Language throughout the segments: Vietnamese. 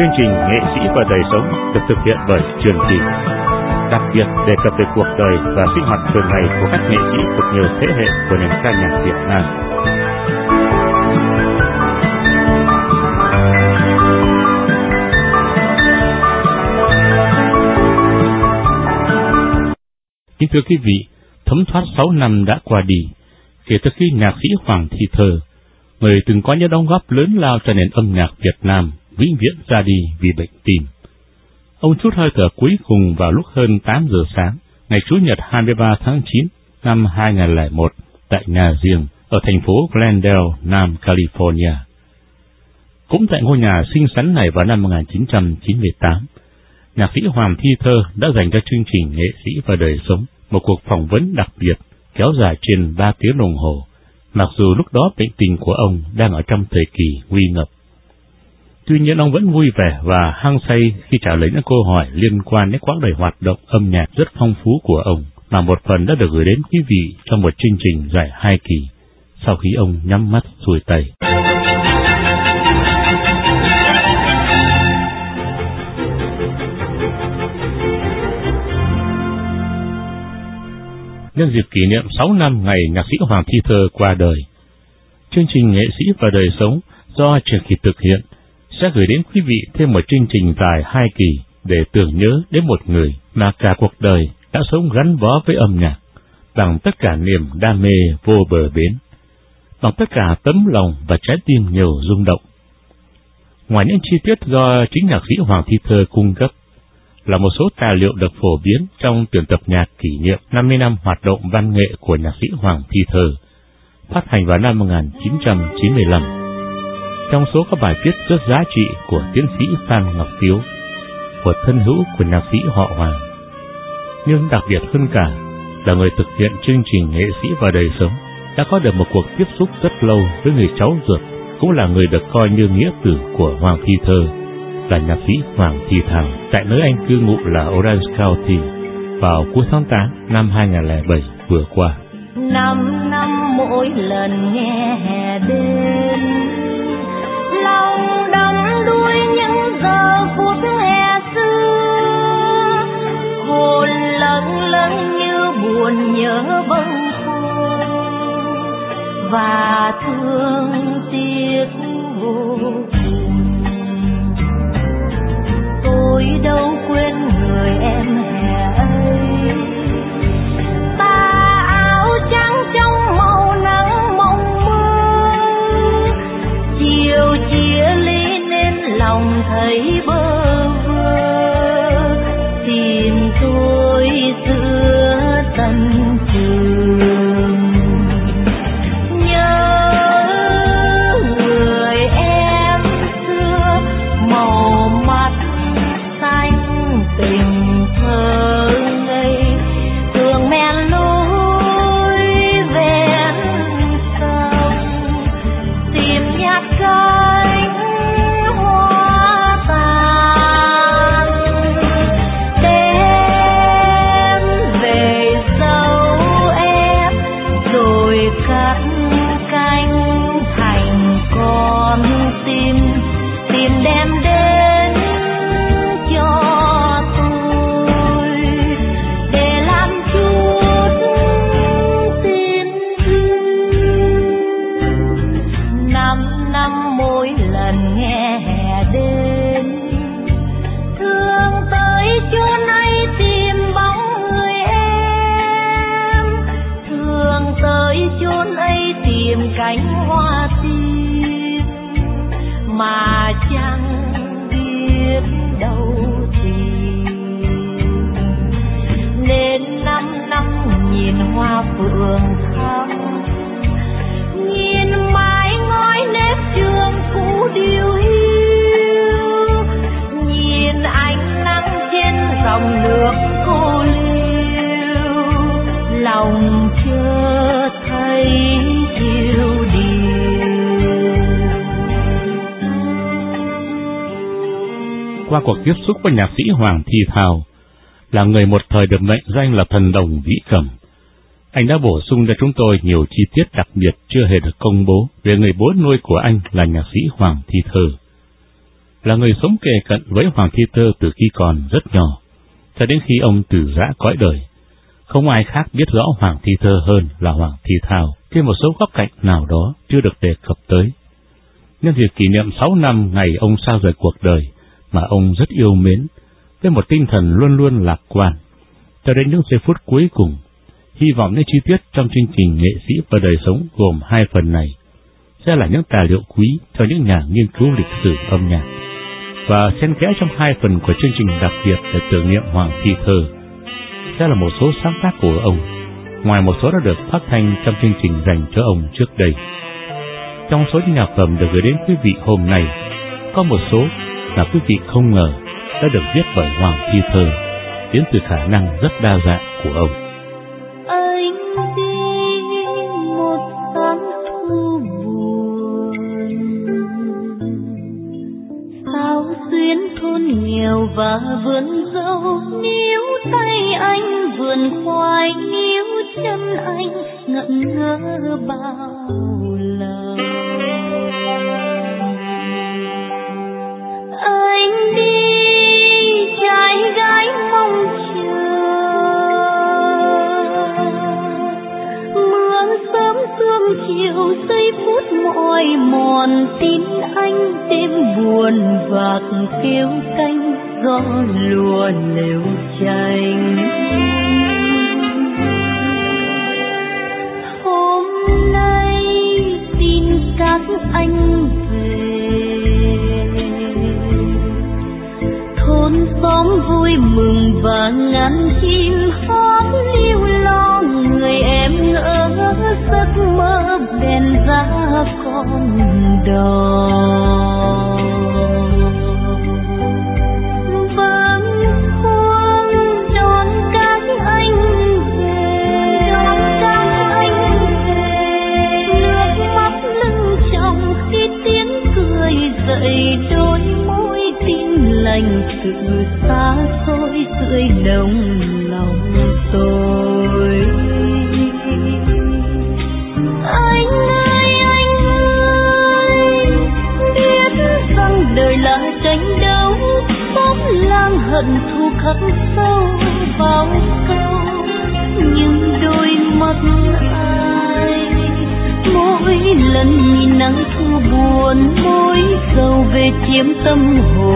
Chương trình Nghệ sĩ và đời sống được thực hiện bởi Trường Kỳ. Đặc biệt đề cập về cuộc đời và sinh hoạt thường ngày của các nghệ sĩ thuộc nhiều thế hệ của nền ca nhạc Việt Nam. Kính thưa quý vị, thấm thoát 6 năm đã qua đi, kể từ khi nhạc sĩ Hoàng Thị Thơ, người từng có những đóng góp lớn lao cho nền âm nhạc Việt Nam, vĩnh viễn ra đi vì bệnh tim. Ông chút hơi thở cuối cùng vào lúc hơn 8 giờ sáng, ngày Chủ nhật 23 tháng 9 năm 2001 tại nhà riêng ở thành phố Glendale, Nam California. Cũng tại ngôi nhà xinh xắn này vào năm 1998, nhạc sĩ Hoàng Thi Thơ đã dành cho chương trình nghệ sĩ và đời sống một cuộc phỏng vấn đặc biệt kéo dài trên 3 tiếng đồng hồ, mặc dù lúc đó bệnh tình của ông đang ở trong thời kỳ nguy ngập. Tuy nhiên ông vẫn vui vẻ và hăng say khi trả lời những câu hỏi liên quan đến quãng đời hoạt động âm nhạc rất phong phú của ông, mà một phần đã được gửi đến quý vị trong một chương trình dài hai kỳ, sau khi ông nhắm mắt xuôi tay. nhân dịp kỷ niệm 6 năm ngày nhạc sĩ Hoàng Thi Thơ qua đời. Chương trình Nghệ sĩ và đời sống do Trường Kỳ thực hiện sẽ gửi đến quý vị thêm một chương trình dài hai kỳ để tưởng nhớ đến một người mà cả cuộc đời đã sống gắn bó với âm nhạc, bằng tất cả niềm đam mê vô bờ bến, bằng tất cả tấm lòng và trái tim nhiều rung động. Ngoài những chi tiết do chính nhạc sĩ Hoàng Thi Thơ cung cấp, là một số tài liệu được phổ biến trong tuyển tập nhạc kỷ niệm 50 năm hoạt động văn nghệ của nhạc sĩ Hoàng Thi Thơ, phát hành vào năm 1995. Trong số các bài viết rất giá trị của tiến sĩ Phan Ngọc Tiếu, của thân hữu của nhạc sĩ họ Hoàng. Nhưng đặc biệt hơn cả là người thực hiện chương trình nghệ sĩ và đời sống đã có được một cuộc tiếp xúc rất lâu với người cháu ruột, cũng là người được coi như nghĩa tử của Hoàng Thi Thơ là nhạc sĩ Hoàng Thi Thảo tại nơi anh cư ngụ là Orange County vào cuối tháng 8 năm 2007 vừa qua. Năm năm mỗi lần nghe hè đến lòng đắm đuối những giờ phút hè xưa. Hồn lâng lâng như buồn nhớ bâng khuâng và thương tiếc vô tôi đâu quên thấy bơ qua cuộc tiếp xúc với nhạc sĩ Hoàng Thi Thao, là người một thời được mệnh danh là thần đồng vĩ cầm. Anh đã bổ sung cho chúng tôi nhiều chi tiết đặc biệt chưa hề được công bố về người bố nuôi của anh là nhạc sĩ Hoàng Thi Thơ. là người sống kề cận với Hoàng Thi Thơ từ khi còn rất nhỏ, cho đến khi ông từ giã cõi đời. Không ai khác biết rõ Hoàng Thi Thơ hơn là Hoàng Thi Thao, trên một số góc cạnh nào đó chưa được đề cập tới. Nhân dịp kỷ niệm 6 năm ngày ông sao rời cuộc đời mà ông rất yêu mến, với một tinh thần luôn luôn lạc quan, cho đến những giây phút cuối cùng, hy vọng những chi tiết trong chương trình nghệ sĩ và đời sống gồm hai phần này sẽ là những tài liệu quý cho những nhà nghiên cứu lịch sử âm nhạc. Và xen kẽ trong hai phần của chương trình đặc biệt để tưởng niệm Hoàng Thi Thơ sẽ là một số sáng tác của ông, ngoài một số đã được phát thanh trong chương trình dành cho ông trước đây. Trong số những nhạc phẩm được gửi đến quý vị hôm nay, có một số mà quý vị không ngờ đã được viết bởi Hoàng Thi Thơ, đến từ khả năng rất đa dạng của ông. Nghèo và vườn dâu níu tay anh vườn khoai níu chân anh ngẩn ngơ bao lâu nhiều chiều giây phút mỏi mòn, tin anh đêm buồn vạc kêu canh, gió lùa lều tranh hôm nay tin các anh về. Thôn xóm vui mừng và ngàn chim hót lưu lo, người em ngỡ giấc mơ bèn giá con đò đón anh về. Anh về. Nước mắt lưng khi tiếng cười dậy đôi môi tin lành sự xa xôi tươi đồng. Chiếm tâm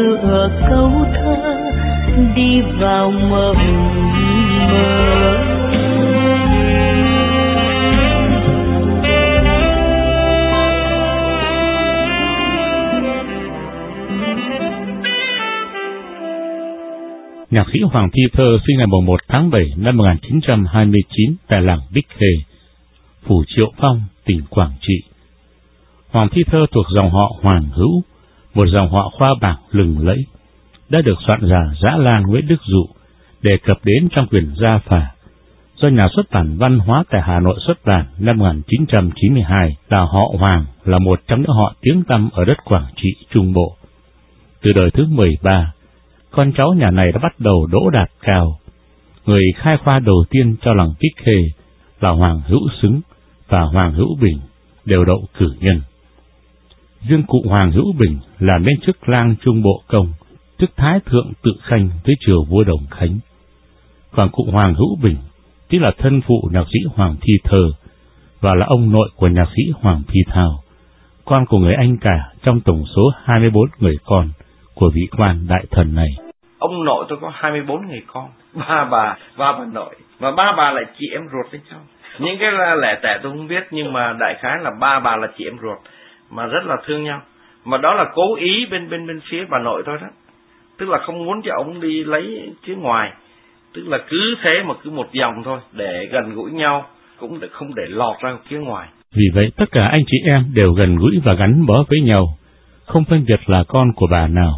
lửa câu thơ đi vào mộng mơ Nhạc sĩ Hoàng Thi Thơ sinh ngày 1 tháng 7 năm 1929 tại làng Bích Hề, Phủ Triệu Phong, tỉnh Quảng Trị. Hoàng Thi Thơ thuộc dòng họ Hoàng Hữu, một dòng họ khoa bảng lừng lẫy, đã được soạn giả Dã Lan Nguyễn Đức Dụ đề cập đến trong quyển Gia Phả, do nhà xuất bản văn hóa tại Hà Nội xuất bản năm 1992 là họ Hoàng là một trong những họ tiếng tăm ở đất Quảng Trị Trung Bộ. Từ đời thứ 13, con cháu nhà này đã bắt đầu đỗ đạt cao. Người khai khoa đầu tiên cho làng Kích Khê là Hoàng Hữu Xứng và Hoàng Hữu Bình đều đậu cử nhân. Riêng cụ Hoàng Hữu Bình là lên chức lang Trung Bộ Công, chức Thái Thượng Tự Khanh với triều vua Đồng Khánh. Còn cụ Hoàng Hữu Bình, tức là thân phụ nhạc sĩ Hoàng Thi thờ và là ông nội của nhạc sĩ Hoàng Thi Thao, con của người anh cả trong tổng số 24 người con của vị quan đại thần này. Ông nội tôi có 24 người con, ba bà, ba bà nội, và ba bà lại chị em ruột với nhau. Những cái lẻ tẻ tôi không biết, nhưng mà đại khái là ba bà là chị em ruột, mà rất là thương nhau. Mà đó là cố ý bên bên bên phía bà nội thôi đó. Tức là không muốn cho ông đi lấy phía ngoài. Tức là cứ thế mà cứ một dòng thôi, để gần gũi nhau, cũng để không để lọt ra phía ngoài. Vì vậy, tất cả anh chị em đều gần gũi và gắn bó với nhau, không phân biệt là con của bà nào.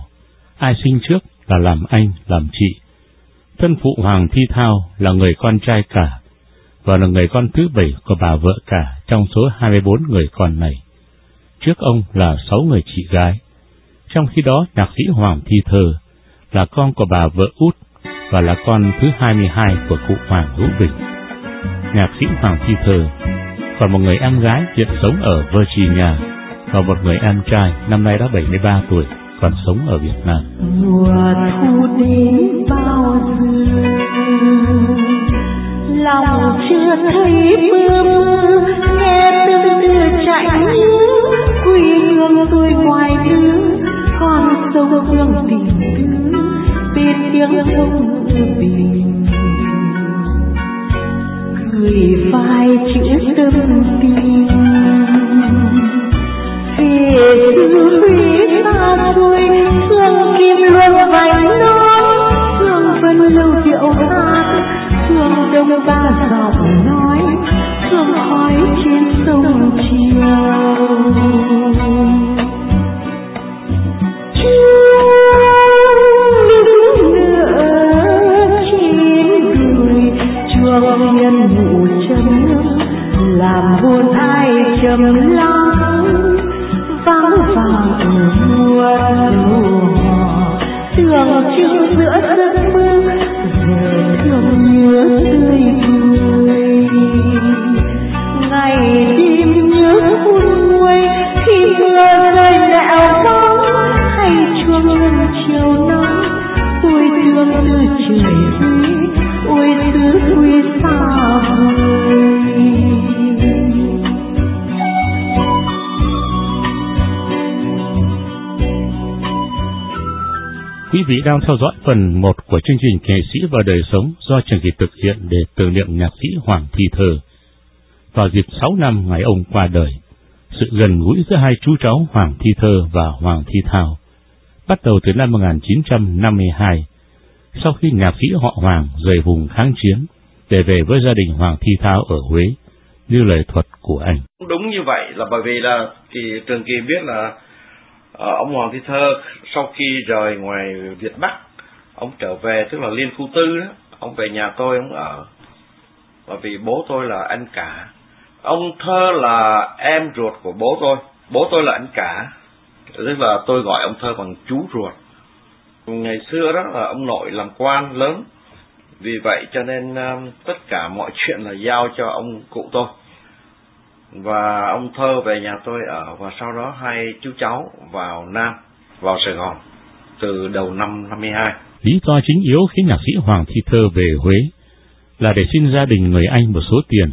Ai sinh trước là làm anh, làm chị. Thân phụ Hoàng Thi Thao là người con trai cả, và là người con thứ bảy của bà vợ cả trong số 24 người con này. Trước ông là sáu người chị gái. Trong khi đó, nhạc sĩ Hoàng Thi Thơ là con của bà vợ út và là con thứ 22 của cụ Hoàng Hữu Bình. Nhạc sĩ Hoàng Thi Thơ còn một người em gái hiện sống ở Virginia và một người em trai năm nay đã 73 tuổi còn sống ở Việt Nam. Mùa thu đến bao giờ lòng chưa thấy bướm nghe từng đưa chạy như con sông tình đưa bên tiếng sông tình cười vai chữ tâm tình Quý vị đang theo dõi phần 1 của chương trình Nghệ sĩ và đời sống do Trần Kỳ thực hiện để tưởng niệm nhạc sĩ Hoàng Thi Thơ. Vào dịp 6 năm ngày ông qua đời, sự gần gũi giữa hai chú cháu Hoàng Thi Thơ và Hoàng Thi Thảo bắt đầu từ năm 1952, sau khi nhạc sĩ họ Hoàng rời vùng kháng chiến để về với gia đình Hoàng Thi Thao ở Huế, như lời thuật của anh. Đúng như vậy là bởi vì là thì Trường Kỳ biết là ông Hoàng Thi Thơ sau khi rời ngoài Việt Bắc, ông trở về tức là Liên Khu Tư đó, ông về nhà tôi ông ở. Bởi vì bố tôi là anh cả. Ông Thơ là em ruột của bố tôi, bố tôi là anh cả. Tức là tôi gọi ông Thơ bằng chú ruột. Ngày xưa đó là ông nội làm quan lớn, vì vậy cho nên um, tất cả mọi chuyện là giao cho ông cụ tôi và ông thơ về nhà tôi ở, và sau đó hai chú cháu vào nam, vào sài gòn từ đầu năm 52 lý do chính yếu khiến nhạc sĩ hoàng thi thơ về huế là để xin gia đình người anh một số tiền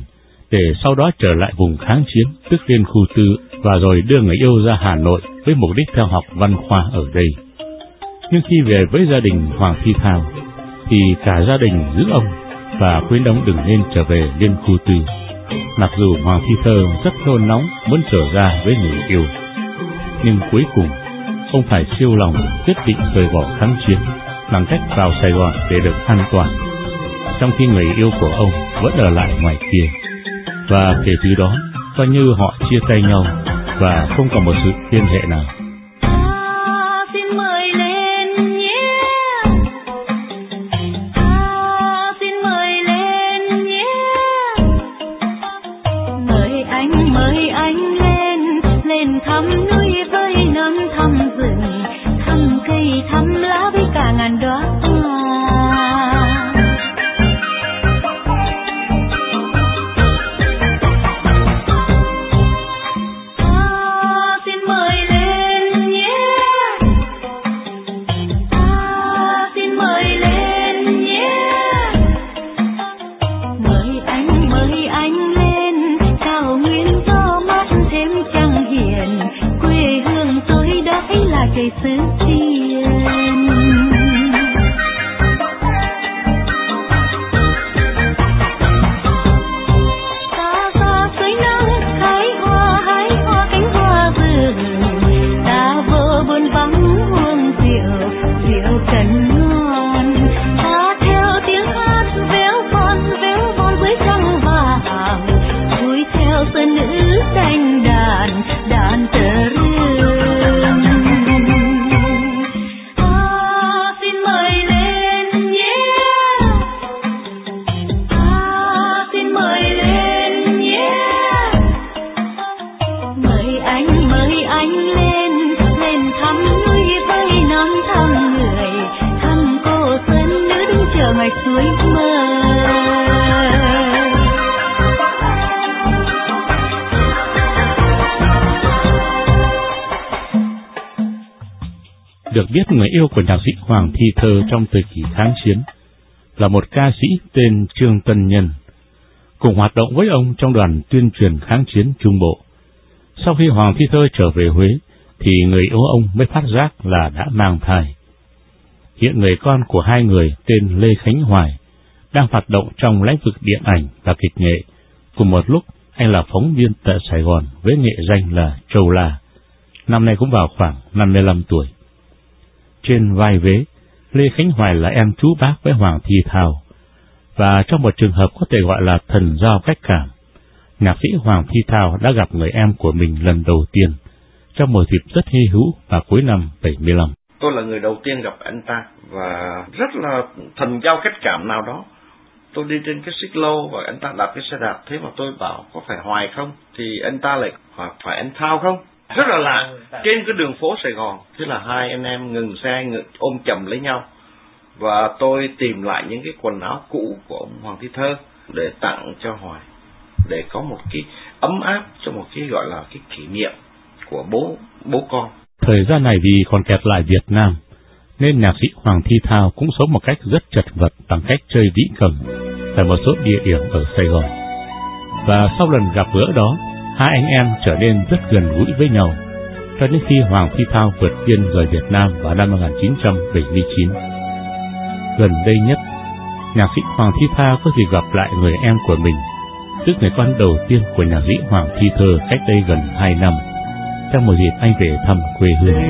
để sau đó trở lại vùng kháng chiến tức liên khu tư và rồi đưa người yêu ra hà nội với mục đích theo học văn khoa ở đây nhưng khi về với gia đình hoàng thi thao thì cả gia đình giữ ông và khuyên ông đừng nên trở về liên khu tư. Mặc dù Hoàng phi Thơ rất nôn nóng muốn trở ra với người yêu, nhưng cuối cùng ông phải siêu lòng quyết định rời bỏ kháng chiến bằng cách vào Sài Gòn để được an toàn, trong khi người yêu của ông vẫn ở lại ngoài kia. Và kể từ đó, coi như họ chia tay nhau và không còn một sự liên hệ nào. Của nhạc sĩ Hoàng Thi Thơ trong thời kỳ kháng chiến là một ca sĩ tên Trương Tân Nhân, cùng hoạt động với ông trong đoàn tuyên truyền kháng chiến Trung Bộ. Sau khi Hoàng Thi Thơ trở về Huế, thì người yêu ông mới phát giác là đã mang thai. Hiện người con của hai người tên Lê Khánh Hoài đang hoạt động trong lĩnh vực điện ảnh và kịch nghệ. Cùng một lúc, anh là phóng viên tại Sài Gòn với nghệ danh là Châu La. Năm nay cũng vào khoảng 55 tuổi. Trên vai vế, Lê Khánh Hoài là em chú bác với Hoàng Thi Thảo, và trong một trường hợp có thể gọi là thần giao cách cảm, nhạc sĩ Hoàng Thi Thảo đã gặp người em của mình lần đầu tiên trong một dịp rất hy hữu vào cuối năm 75. Tôi là người đầu tiên gặp anh ta và rất là thần giao cách cảm nào đó. Tôi đi trên cái xích lô và anh ta đạp cái xe đạp, thế mà tôi bảo có phải Hoài không? Thì anh ta lại hỏi phải anh Thao không? Rất là lạ, trên cái đường phố Sài Gòn, thế là hai anh em ngừng xe ngừng, ôm chầm lấy nhau. Và tôi tìm lại những cái quần áo cũ của ông Hoàng Thi Thơ để tặng cho Hoài để có một cái ấm áp cho một cái gọi là cái kỷ niệm của bố bố con. Thời gian này vì còn kẹt lại Việt Nam, nên nhạc sĩ Hoàng Thi Thao cũng sống một cách rất chật vật bằng cách chơi vĩ cầm tại một số địa điểm ở Sài Gòn. Và sau lần gặp gỡ đó, hai anh em trở nên rất gần gũi với nhau, cho đến khi Hoàng Phi Thao vượt biên rời Việt Nam vào năm 1979. Gần đây nhất, nhạc sĩ Hoàng Thi Thao có dịp gặp lại người em của mình, tức người con đầu tiên của nhạc sĩ Hoàng Thi Thơ cách đây gần hai năm trong một dịp anh về thăm quê hương.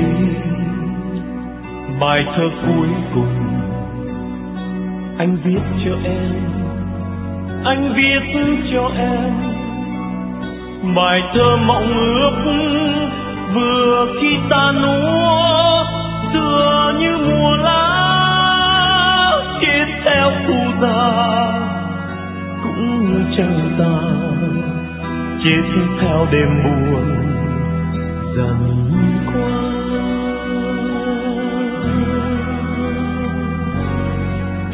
Bài thơ cuối cùng anh viết cho em, anh viết cho em. Bài thơ mộng ước vừa khi ta núa tựa như mùa lá chết theo thu già cũng như trăng ta chết theo đêm buồn dần qua.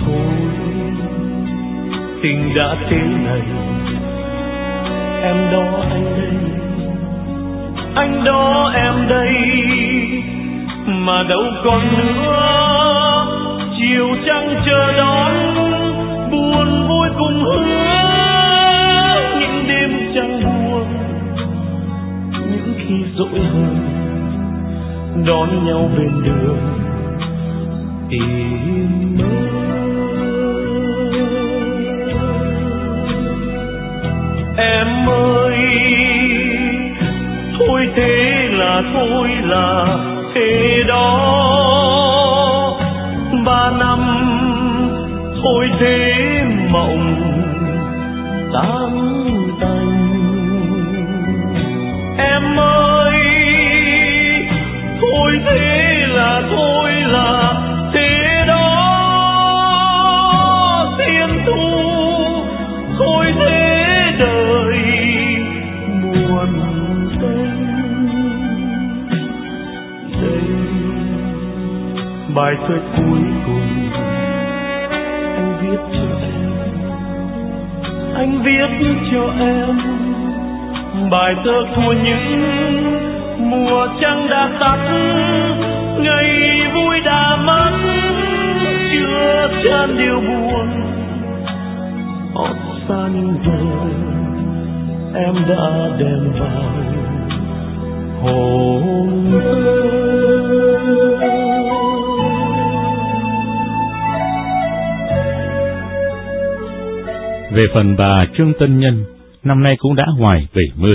Thôi, tình đã thế này em đó anh đây. Anh đó em đây. Mà đâu còn nữa. Chiều trăng chờ đón, buồn vui cùng hứa. Những đêm trăng buồn, những khi dỗi hơn đón nhau bên đường. Tìm mơ thế là thôi là thế đó. Ba năm thôi thế bài thơ cuối cùng. Anh viết cho em. Anh viết cho em bài thơ của những mùa trăng đã tắt, ngày vui đã mất, chưa chan điều buồn. Hót xa những giờ em đã đem vào hồn Về phần bà Trương Tân Nhân, năm nay cũng đã ngoài 70.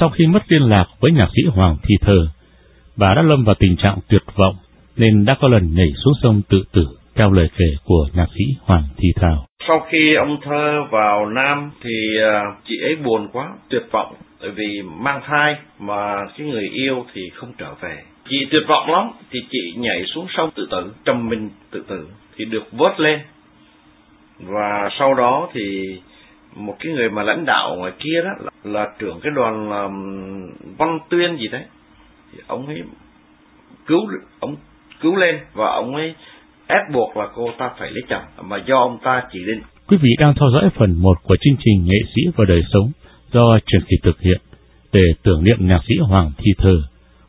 Sau khi mất liên lạc với nhạc sĩ Hoàng Thi Thơ, bà đã lâm vào tình trạng tuyệt vọng nên đã có lần nhảy xuống sông tự tử theo lời kể của nhạc sĩ Hoàng Thi thảo Sau khi ông Thơ vào Nam thì à, chị ấy buồn quá, tuyệt vọng bởi vì mang thai mà cái người yêu thì không trở về. Chị tuyệt vọng lắm thì chị nhảy xuống sông tự tử, trầm mình tự tử thì được vớt lên. Và sau đó thì một cái người mà lãnh đạo ngoài kia đó là, là trưởng cái đoàn um, văn tuyên gì đấy thì ông ấy cứu ông cứu lên và ông ấy ép buộc là cô ta phải lấy chồng mà do ông ta chỉ định. Quý vị đang theo dõi phần 1 của chương trình Nghệ sĩ và đời sống do Truyền Kỳ thực hiện để tưởng niệm nhạc sĩ Hoàng Thi Thơ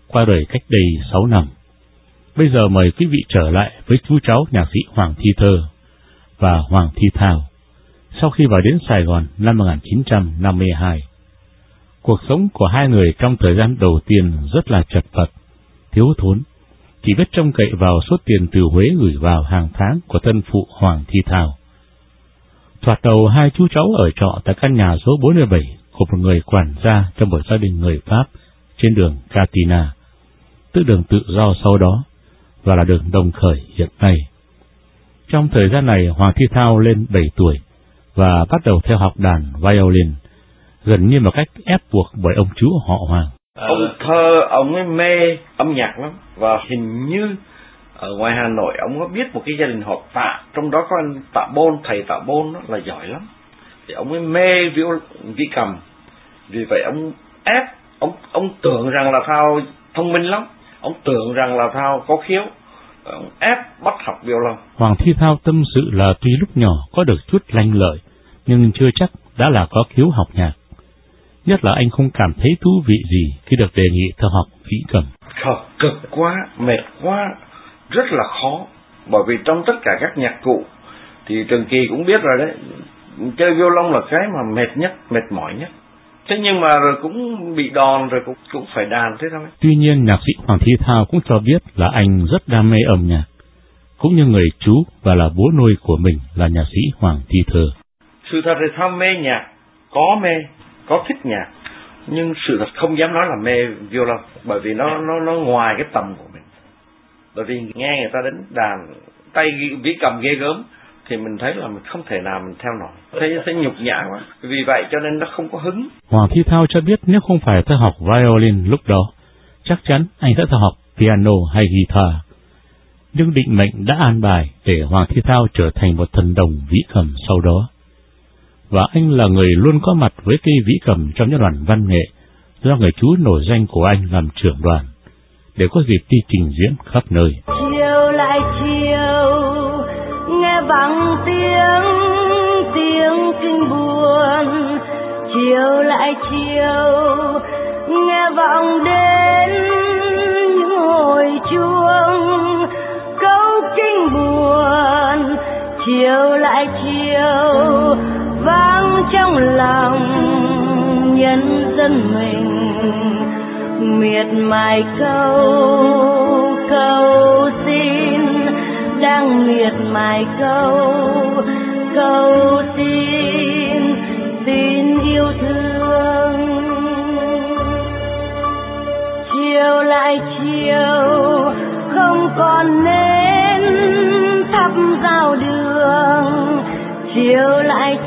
qua đời cách đây 6 năm. Bây giờ mời quý vị trở lại với chú cháu nhạc sĩ Hoàng Thi Thơ và Hoàng Thi Thao sau khi vào đến Sài Gòn năm 1952. Cuộc sống của hai người trong thời gian đầu tiên rất là chật vật, thiếu thốn, chỉ biết trông cậy vào số tiền từ Huế gửi vào hàng tháng của thân phụ Hoàng Thi Thao. Thoạt đầu hai chú cháu ở trọ tại căn nhà số 47 của một người quản gia trong một gia đình người Pháp trên đường Catina, tức đường tự do sau đó, và là đường đồng khởi hiện nay. Trong thời gian này, Hoàng Thi Thao lên 7 tuổi và bắt đầu theo học đàn violin, gần như một cách ép buộc bởi ông chú họ Hoàng. Ông thơ, ông ấy mê âm nhạc lắm, và hình như ở ngoài Hà Nội ông có biết một cái gia đình họ tạ, trong đó có anh tạ bôn, thầy tạ bôn đó là giỏi lắm. Thì ông ấy mê violin vi cầm, vì vậy ông ép, ông ông tưởng rằng là Thao thông minh lắm, ông tưởng rằng là Thao có khiếu, ông ép bắt học violon. Hoàng Thi Thao tâm sự là tuy lúc nhỏ có được chút lanh lợi, nhưng chưa chắc đã là có khiếu học nhạc. Nhất là anh không cảm thấy thú vị gì khi được đề nghị theo học vĩ cầm. Học cực quá, mệt quá, rất là khó. Bởi vì trong tất cả các nhạc cụ, thì Trường Kỳ cũng biết rồi đấy, chơi violon là cái mà mệt nhất, mệt mỏi nhất. Thế nhưng mà rồi cũng bị đòn rồi cũng cũng phải đàn thế thôi. Tuy nhiên nhạc sĩ Hoàng Thi Thao cũng cho biết là anh rất đam mê âm nhạc, cũng như người chú và là bố nuôi của mình là nhạc sĩ Hoàng Thi Thơ. Sự thật là Thao mê nhạc, có mê, có thích nhạc, nhưng sự thật không dám nói là mê violon, bởi vì nó nó nó ngoài cái tầm của mình. Bởi vì nghe người ta đánh đàn tay vĩ cầm ghê gớm thì mình thấy là mình không thể nào mình theo nổi. Thấy thấy nhục nhã quá. Vì vậy cho nên nó không có hứng. Hoàng Thi Thao cho biết nếu không phải theo học violin lúc đó chắc chắn anh sẽ theo học piano hay guitar. Nhưng định mệnh đã an bài để Hoàng Thi Thao trở thành một thần đồng vĩ cầm sau đó. Và anh là người luôn có mặt với cây vĩ cầm trong những đoàn văn nghệ do người chú nổi danh của anh làm trưởng đoàn để có dịp đi trình diễn khắp nơi. Chiều lại chiều vang tiếng tiếng kinh buồn, chiều lại chiều, nghe vọng đến những hồi chuông. Câu kinh buồn, chiều lại chiều, vang trong lòng nhân dân mình. Miệt mài câu câu xin đang miệt vài câu câu xin xin yêu thương. Chiều lại chiều, không còn nên thắp giao đường. Chiều lại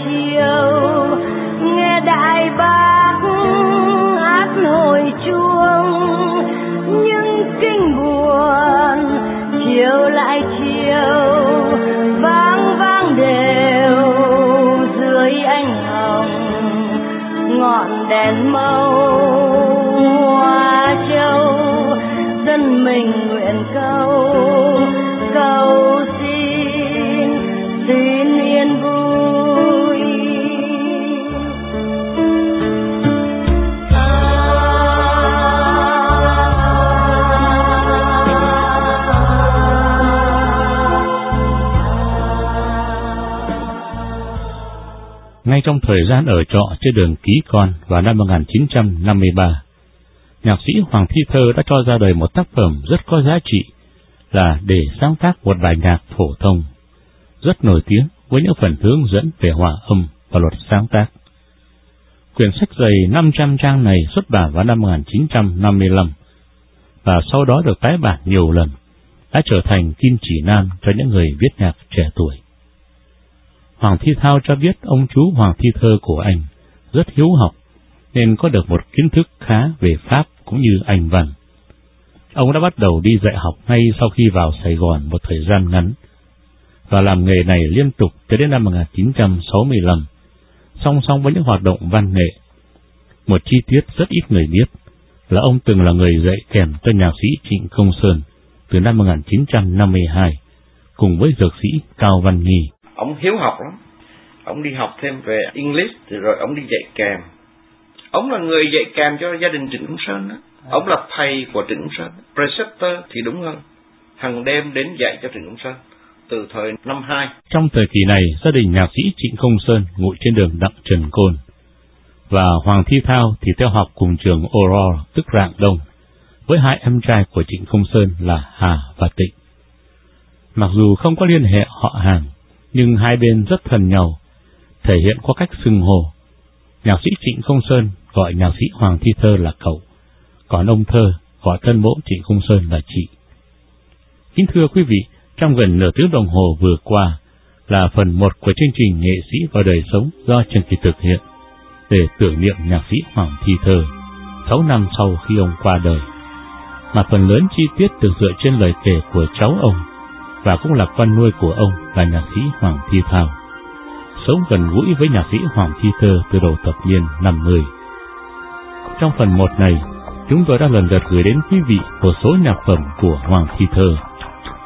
trong thời gian ở trọ trên đường Ký Con vào năm 1953, nhạc sĩ Hoàng Thi Thơ đã cho ra đời một tác phẩm rất có giá trị là để sáng tác một bài nhạc phổ thông, rất nổi tiếng với những phần hướng dẫn về hòa âm và luật sáng tác. Quyển sách dày 500 trang này xuất bản vào năm 1955 và sau đó được tái bản nhiều lần, đã trở thành kim chỉ nam cho những người viết nhạc trẻ tuổi. Hoàng Thi Thao cho biết ông chú Hoàng Thi Thơ của anh rất hiếu học, nên có được một kiến thức khá về Pháp cũng như Anh văn. Ông đã bắt đầu đi dạy học ngay sau khi vào Sài Gòn một thời gian ngắn, và làm nghề này liên tục cho đến năm 1965, song song với những hoạt động văn nghệ. Một chi tiết rất ít người biết là ông từng là người dạy kèm cho nhạc sĩ Trịnh Công Sơn từ năm 1952, cùng với dược sĩ Cao Văn Nghi ông hiếu học lắm. Ông đi học thêm về English rồi ông đi dạy kèm. Ông là người dạy kèm cho gia đình Trịnh Công Sơn đó. Ông là thầy của Trịnh Công Sơn. Preceptor thì đúng hơn. Hàng đêm đến dạy cho Trịnh Công Sơn. Từ thời năm 2. Trong thời kỳ này, gia đình nhạc sĩ Trịnh Công Sơn ngụ trên đường Đặng Trần Côn, và Hoàng Thi Thao thì theo học cùng trường Aurora, tức Rạng Đông, với hai em trai của Trịnh Công Sơn là Hà và Tịnh. Mặc dù không có liên hệ họ hàng, nhưng hai bên rất thân nhau, thể hiện qua cách xưng hồ Nhạc sĩ Trịnh Công Sơn gọi nhạc sĩ Hoàng Thi Thơ là cậu, còn ông Thơ gọi thân mẫu Trịnh Công Sơn là chị. Kính thưa quý vị, trong gần nửa tiếng đồng hồ vừa qua là phần một của chương trình Nghệ sĩ và đời sống do Trần Kỳ thực hiện để tưởng niệm nhạc sĩ Hoàng Thi Thơ, 6 năm sau khi ông qua đời. Mà phần lớn chi tiết được dựa trên lời kể của cháu ông và cũng là con nuôi của ông là nhạc sĩ Hoàng Thi Thao, sống gần gũi với nhạc sĩ Hoàng Thi Thơ từ đầu thập niên 50. Trong phần 1 này, chúng tôi đã lần lượt gửi đến quý vị một số nhạc phẩm của Hoàng Thi Thơ,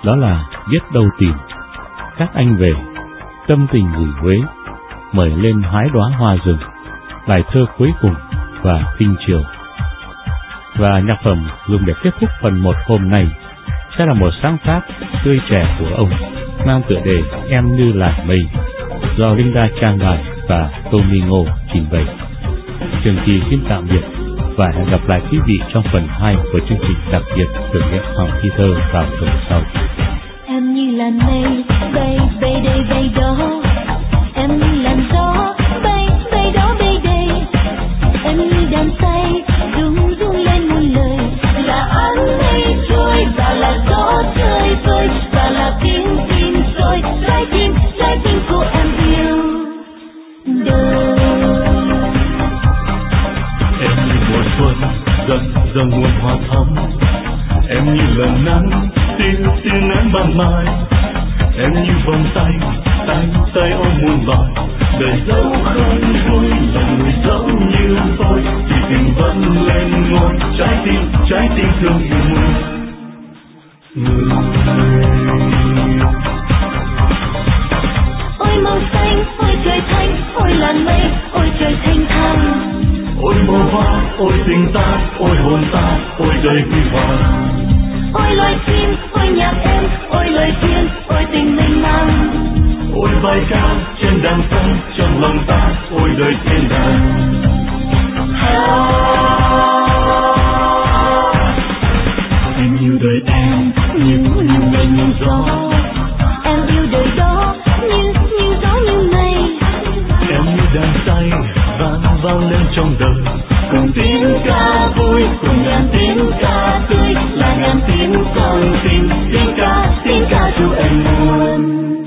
đó là Biết Đâu Tìm, Các Anh Về, Tâm Tình Gửi Huế, Mời Lên Hái Đóa Hoa Rừng, bài thơ cuối cùng và kinh triều. Và nhạc phẩm dùng để kết thúc phần một hôm nay sẽ là một sáng tác tươi trẻ của ông, mang tựa đề Em như là mây, do Linda Trang Ngài và Tommy Ngô trình bày. Trường Kỳ xin tạm biệt và hẹn gặp lại quý vị trong phần 2 của chương trình đặc biệt tưởng niệm Hoàng Thi Thơ vào tuần sau. Em như là mây, bay bay đây bay đó dòng nguồn hoa thắm. Em như là nắng tia tia nắng ban mai. Em như vòng tay tay tay ôm muôn bài. Đời dẫu không vui lòng người giống như tôi thì tình vẫn lên ngôi, trái tim trái tim thương yêu người